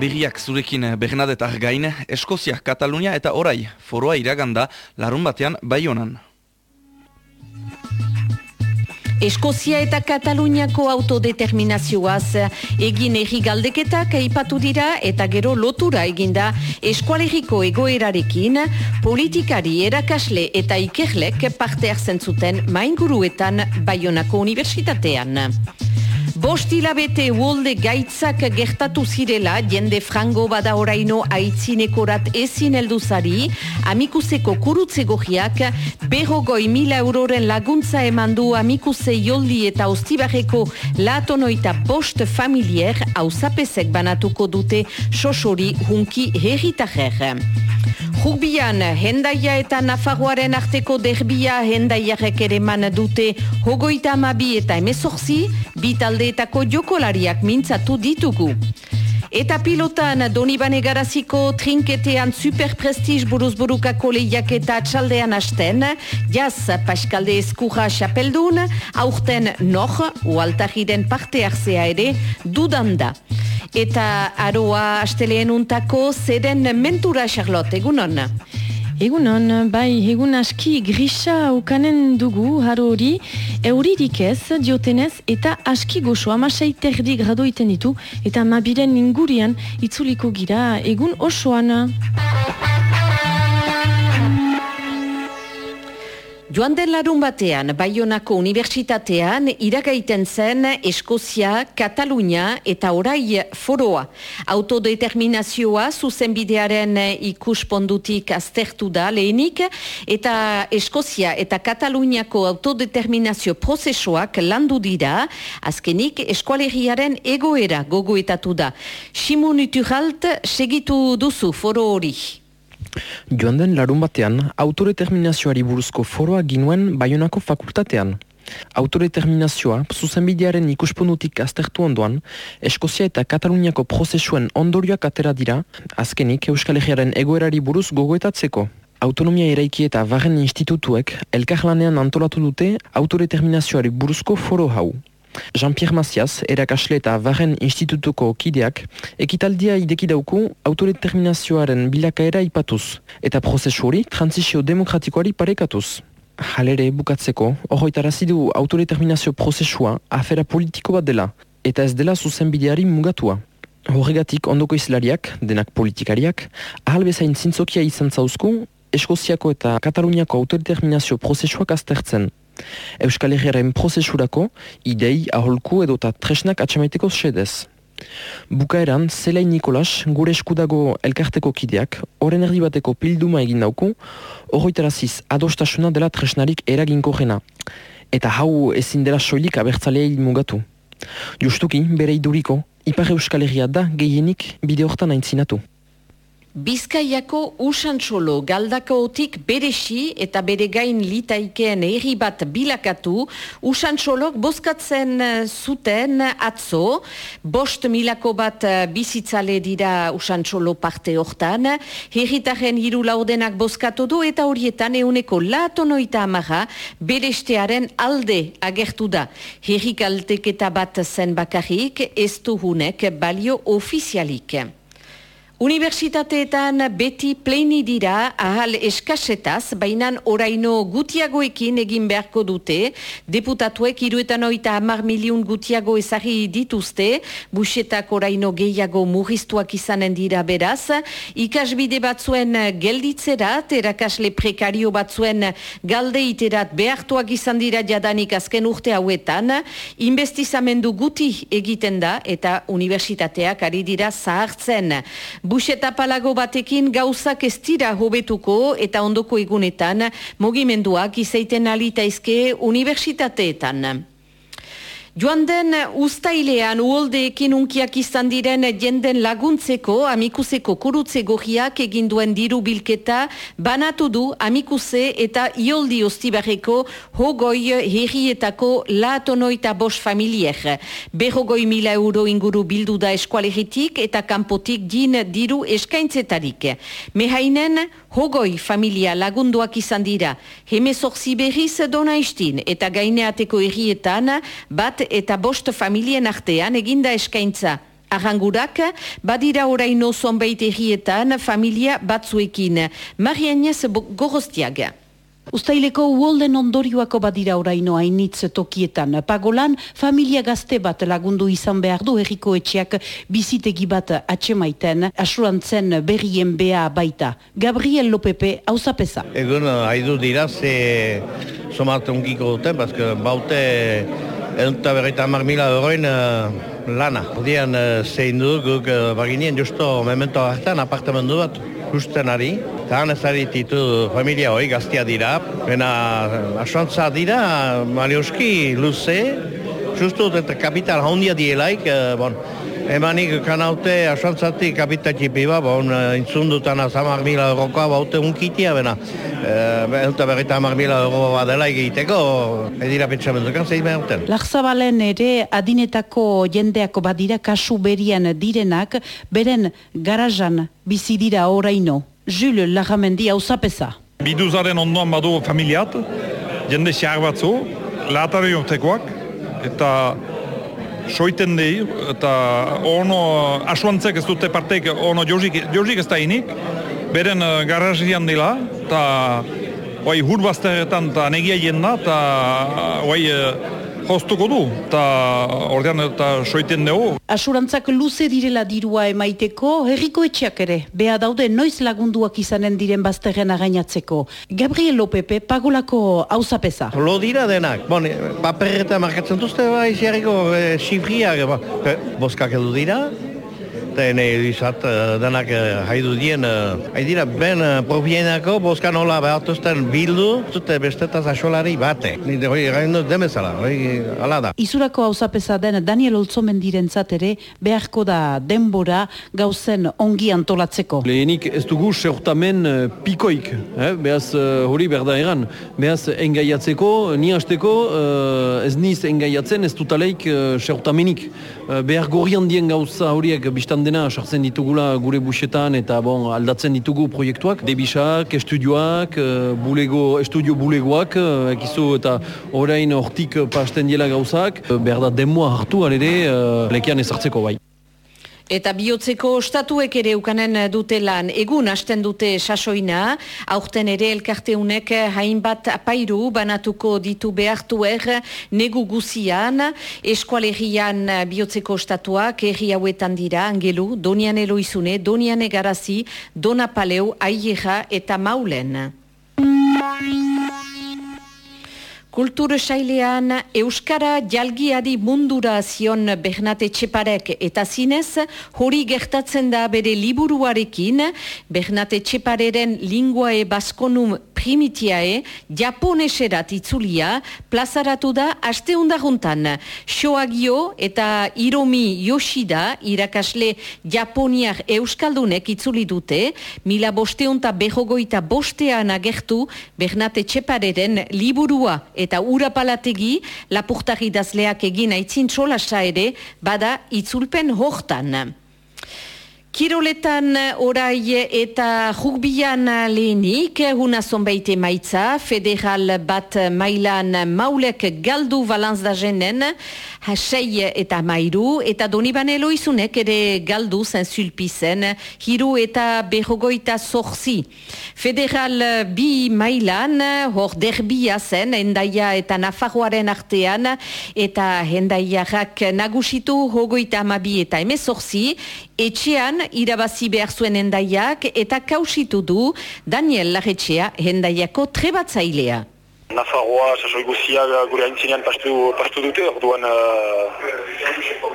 Berriak zurekin Bernadette Argain, Eskozia, Katalunia eta orai, foroa iraganda, larun batean bai honan. Eskozia eta Kataluniako autodeterminazioaz egin erri galdeketak eipatu dira eta gero lotura eginda eskualeriko egoerarekin politikari erakasle eta ikerlek parte hartzen zuten mainguruetan Bayonako Universitatean. Bost hilabete uolde gaitzak gertatu zirela, jende frango bada oraino aitzinekorat ezin elduzari, amikuseko kurutze gogiak, berrogoi mila euroren laguntza eman du amikuse joldi eta ostibarreko latonoita bost familier hausapesek banatuko dute sosori hunki herritajer. Rugbian, hendaia eta nafagoaren arteko derbia hendaiarek ere man dute hogoita amabi eta emezorzi, bitaldeetako jokolariak mintzatu ditugu. Eta pilotan Donibane Garaziko trinketean superprestiz buruzburukako lehiak eta txaldean hasten, jaz Paskalde Eskurra xapeldun, aurten nox, ualtajiren parte hartzea ere, dudanda eta aroa asteleen untako zeden mentura Charlotte, egunon? Egunon, bai, egun aski grisa ukanen dugu haro hori, euririk ez, diotenez, eta aski goxo amasei terdi grado iten ditu, eta mabiren ingurian itzuliko gira, egun osoan. Joan den larun batean, Bayonako Unibertsitatean iragaiten zen Eskozia, Katalunia eta orai foroa. Autodeterminazioa zuzenbidearen ikuspondutik aztertu da lehenik eta Eskozia eta Kataluniako autodeterminazio prozesuak landu dira, azkenik eskualeriaren egoera gogoetatu da. Simon Uturalt segitu duzu foro hori. Joan den larun batean, autoreterminazioari buruzko foroa ginuen Bayonako fakultatean. Autoreterminazioa, zuzenbidearen ikusponutik aztertu ondoan, Eskozia eta Kataluniako prozesuen ondorioak atera dira, azkenik Euskal Herriaren egoerari buruz gogoetatzeko. Autonomia eraiki eta Barren Institutuek elkarlanean antolatu dute autoreterminazioari buruzko foro hau. Jean-Pierre Macias, erakasle eta Varen Institutuko kideak, ekitaldia ideki dauku autodeterminazioaren bilakaera ipatuz, eta prozesu hori transizio demokratikoari parekatuz. Halere bukatzeko, horretarazi du autodeterminazio prozesua afera politiko bat dela, eta ez dela zuzenbideari mugatua. Horregatik ondoko izlariak, denak politikariak, ahal bezain zintzokia izan zauzku, Eskoziako eta Kataluniako autodeterminazio prozesuak aztertzen, Euskal Herriaren prozesurako, idei, aholku edo eta tresnak atxamaiteko sedez. Bukaeran, Zelai Nikolas, gure eskudago elkarteko kideak, oren erdi bateko pilduma egin dauku, horretaraziz adostasuna dela tresnarik eraginko jena. Eta hau ezin dela soilik abertzalea mugatu. Justuki, bere iduriko, Ipar Euskal Herria da gehienik bide hortan aintzinatu. Bizkaiako usantzolo galdakaotik beresi eta bere gain litaikeen erri bat bilakatu, usantzolok bozkatzen eh, zuten atzo, bost milako bat eh, bizitzale dira usantzolo parte hortan, herritaren hiru laudenak bozkatu du eta horietan euneko latonoita amaga berestearen alde agertu da. Herrik alteketa bat zen bakarrik, ez duhunek balio ofizialik. Unibertsitateetan beti pleini dira ahal eskasetaz, bainan oraino gutiagoekin egin beharko dute, deputatuek iruetan oita amar miliun gutiago ezari dituzte, busetak oraino gehiago murriztuak izanen dira beraz, ikasbide batzuen gelditzerat, erakasle prekario batzuen galdeiterat behartuak izan dira jadanik azken urte hauetan, investizamendu guti egiten da eta unibertsitateak ari dira zahartzen. Buseta palago batekin gauzak ez dira hobetuko eta ondoko egunetan mugimenduak izaiten alitaizke universitateetan. Joan den ustailean uoldeekin unkiak izan diren jenden laguntzeko amikuseko kurutze gogiak eginduen diru bilketa banatu du amikuse eta ioldi ostibarreko hogoi herrietako latonoita bos familier. Berrogoi mila euro inguru bildu da eskualeritik eta kanpotik din diru eskaintzetarik. Mehainen hogoi familia lagunduak izan dira. Hemezorzi berriz dona istin eta gaineateko herrietan bat eta bost familien artean eginda eskaintza. Arrangurak, badira oraino zonbait errietan familia batzuekin. Marianez Gorostiaga. Uztaileko uolden ondorioako badira oraino hainitz tokietan. Pagolan, familia gazte bat lagundu izan behar du erriko etxeak bizitegi bat atxemaiten, asurantzen berrien bea baita. Gabriel Lopepe, hauzapeza. Egun, haidu dira, ze somarte unkiko duten, bazke baute eta berreita amar mila euroin lana. Dian, zein du, guk baginien justo memento hartan apartamendu bat justen ari. Eta han ez familia hoi gaztia dira. Bena asuantza dira, malioski luze. Justu eta kapital hondia dielaik, uh, bon, Emanik kanaute asuantzatik kapitatipi ba, bon, intzundutan azamar mila eurokoa baute unkitia, bena, e, eta berreta amar mila euro badela egiteko, edira pentsamendukan zein behar Larzabalen ere adinetako jendeako badira kasu berian direnak, beren garazan bizi dira oraino. Jules Lagamendi hau zapesa. Biduzaren ondoan badu familiat, jende xar batzu, lahatare urtekoak, eta soiten dei, eta ono asuantzek ez dute parteik ono jozik, jozik ez da inik, beren uh, garazian dela, eta Oai, hurbazteretan eta negia jenda, eta oai, joztuko du, eta ordean eta soiten dugu. Asurantzak luze direla dirua emaiteko, herriko etxeak ere, beha daude noiz lagunduak izanen diren bazterren againatzeko. Gabriel Lopepe, pagolako hauzapeza. Lo dira denak, bon, paperreta markatzen duzte, ba, iziarriko e, xifriak, ba, boskak edu dira, eta ene izat uh, denak uh, haidu dien haidira ben uh, propienako boskan hola behatuzten bildu zute bestetaz asolari bate nire hori gain dut demezala hori ala da. Izurako hauzapesa den Daniel Olzomen direntzat ere beharko da denbora gauzen ongi antolatzeko. Lehenik ez dugu seurtamen uh, pikoik eh? behaz hori berda eran. Behaz engaiatzeko ni hasteko ez niz engaiatzen ez dutaleik seurtamenik uh, behar gorrian dien gauza horiek biztan dena sartzen ditugula gure busetan eta bon, aldatzen ditugu proiektuak. Debisak, estudioak, eh, bulego, estudio bulegoak, eh, ekizu eta orain hortik pasten diela gauzak. Eh, behar da demoa hartu alere lekian ezartzeko bai. Eta bihotzeko ostatuek ere ukanen dute lan. Egun hasten dute sasoina, aurten ere elkarteunek hainbat apairu banatuko ditu behartu er negu guzian, eskualerian bihotzeko ostatuak erri hauetan dira, angelu, donian eloizune, donian egarazi, donapaleu, aieja eta maulen. Kultur sailean Euskara jalgiadi mundura zion Bernate Txeparek. Eta zinez hori gertatzen da bere liburuarekin. Bernate Txepareren linguae baskonum primitiae japoneserat itzulia plazaratu da aste undaruntan. Shoagio eta Iromi Yoshida irakasle japoniak euskaldunek itzuli dute mila bosteunta behogoita bostean agertu Bernate Txepareren liburua eta urapalategi lapurtari dazleak egin aitzin txolasa ere bada itzulpen hortan. Kiroletan orai eta jugbian lehenik, huna zonbeite maitza, federal bat mailan maulek galdu valanz da jenen, hasei eta mairu, eta donibane loizunek ere galdu zen sulpizen, hiru eta behogoita zorzi. Federal bi mailan, hor derbia zen, endaia eta nafarroaren artean, eta hendaiarak nagusitu hogoita amabi eta emezorzi, etxean irabazi behar zuen endaiak eta kausitu du Daniel Larretxea hendaiako trebatzailea. Nafarroa, sasoi guzia gure haintzinean pastu, pastu dute, orduan uh,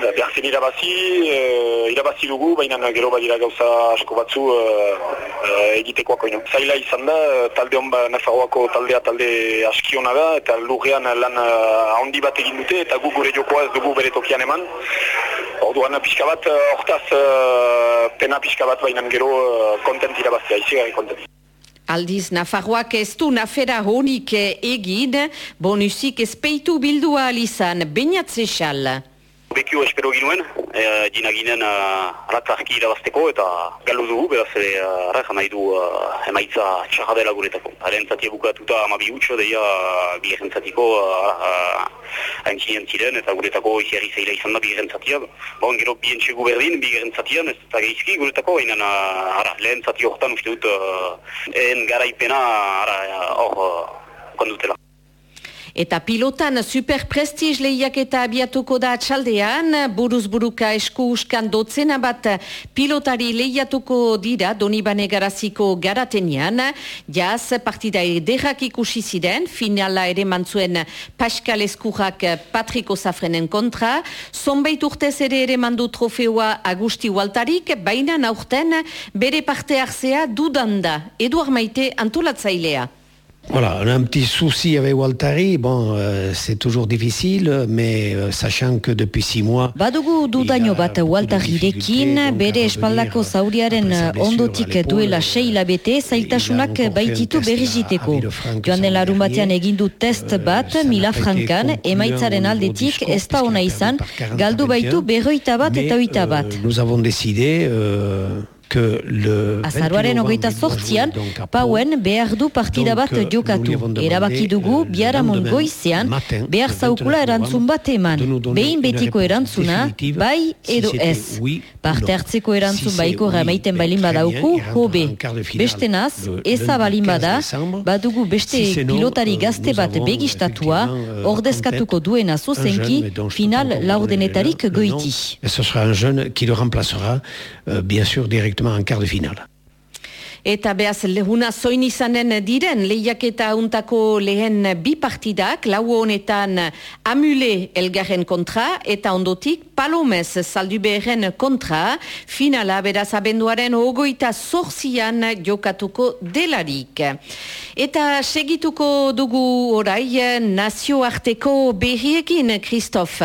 behar zen irabazi, uh, irabazi dugu, baina gero badira gauza asko batzu uh, uh, egitekoak oino. Zaila izan da, talde hon Nafarroako taldea talde askiona da, eta lurrean lan uh, handi bat egin dute, eta gu gure jokoa ez dugu bere tokian eman. Orduan pixka bat, hortaz uh, pena pixka bat, baina gero uh, kontent irabazia, izi gari kontent. Aldiz, Nafarroak ez du nafera honik egin, bonusik ezpeitu bildua alizan, bainatze xal. Bekio espero ginuen, e, dina ginen uh, irabazteko eta galdu dugu, beraz ere uh, nahi du uh, emaitza txarra dela guretako. Haren zatia bukatuta amabi utxo, deia uh, bigarren zatiko uh, hain ziren eta guretako iziarri zeila izan da bigarren zatia. Bon, gero bien txegu berdin, bigarren zatian, ez eta geizki guretako, baina ara, lehen zati horretan uste dut uh, en garaipena hor uh, kondutela. Eta pilotan superprestiz lehiak eta abiatuko da atxaldean, buruz buruka esku uskan dotzena bat pilotari lehiatuko dira Donibane Garaziko garatenian, jaz partida ederrak ikusi ziren, finala ere mantzuen Pascal Eskurrak Patriko Zafrenen kontra, zonbait urtez ere ere mandu trofeoa Agusti Waltarik, baina naurten bere parte hartzea dudanda, Eduard Maite antolatzailea. Voilà, on a un petit souci avec Waltari. Bon, euh, c'est toujours difficile, mais euh, sachant que depuis six mois... Badugu dudaino bat Waltarirekin, bere espaldako zauriaren ondotik duela sei labete, zailtasunak baititu berriziteko. Joan den larun batean egindu test bat, Mila Frankan, emaitzaren aldetik ez da ona izan, galdu baitu berroita bat eta oita bat. Nous avons décidé... Euh, Azaruaren hogeita sortzian, pauen behar du partida bat jokatu. Erabaki dugu, biaramon goizean, behar zaukula erantzun bat eman. Behin betiko erantzuna, bai edo ez. Parte hartzeko erantzun baiko ramaiten balin badauku, hobe. Beste naz, eza balin bada, badugu beste pilotari gazte bat begistatua, ordezkatuko duena zuzenki, final laurdenetarik goiti. Ce sera un jeune qui le remplacera, euh, bien sûr, directement directement en quart de finale. Eta behaz lehuna zoin izanen diren lehiaketa untako lehen bi partidak, lau honetan amule elgarren kontra eta ondotik palomez saldu behen kontra, finala beraz abenduaren ogoita zorzian jokatuko delarik. Eta segituko dugu orai nazioarteko berriekin, Kristof.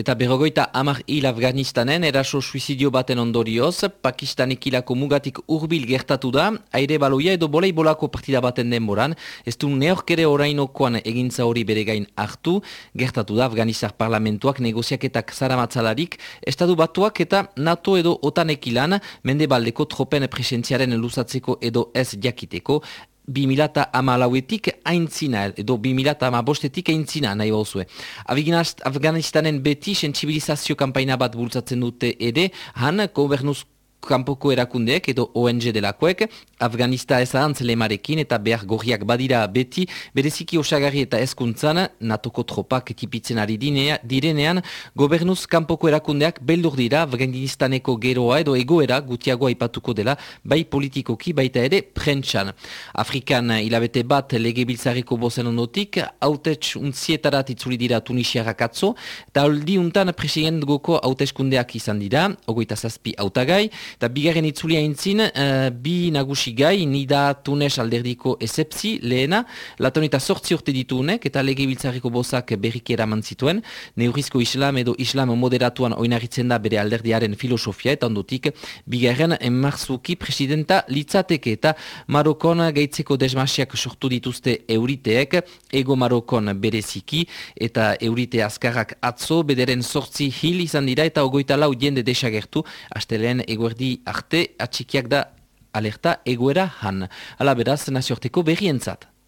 Eta berrogoita amar hil Afganistanen eraso suizidio baten ondorioz, Pakistanik hilako mugatik urbil gertatu da, aire baloia edo bolei bolako partida baten denboran, ez du neorkere orainokoan egintza hori bere gain hartu, gertatu da Afganistar parlamentuak negoziaketak zaramatzalarik, estadu batuak eta NATO edo otanekilan, mende baldeko tropen presentziaren luzatzeko edo ez jakiteko, 2000 amalauetik aintzina, edo 2000 amabostetik aintzina nahi bauzue. Afganistanen beti sensibilizazio kampaina bat bultzatzen dute ere, han gobernuz kanpoko erakundeek edo ONG delakoek, Afganista ez ahantz lemarekin eta behar gorriak badira beti, bereziki osagarri eta eskuntzan, natoko tropak tipitzen ari dinea, direnean, gobernuz kanpoko erakundeak beldur dira Afganistaneko geroa edo egoera gutiagoa ipatuko dela, bai politikoki baita ere prentsan. Afrikan hilabete bat lege biltzareko bozen ondotik, hautets untzietarat itzuli dira Tunisiarak atzo, eta aldi untan president goko hauteskundeak izan dira, ogoita zazpi hautagai, Eta bigarren itzulia intzin, uh, bi nagusi gai, nida Tunes alderdiko esepsi lehena, latonita sortzi urte dituunek, eta lege biltzarriko bozak berrik eraman zituen, neurizko islam edo islam moderatuan oinarritzen da bere alderdiaren filosofia, eta ondotik, bigarren emarzuki presidenta litzateke, eta Marokon gaitzeko desmasiak sortu dituzte euriteek, ego Marokon bereziki, eta eurite azkarrak atzo, bederen sortzi hil izan dira, eta ogoita lau jende desagertu, asteleen eguerdi erdi arte atxikiak da alerta egoera han. Ala beraz, naziorteko berrientzat.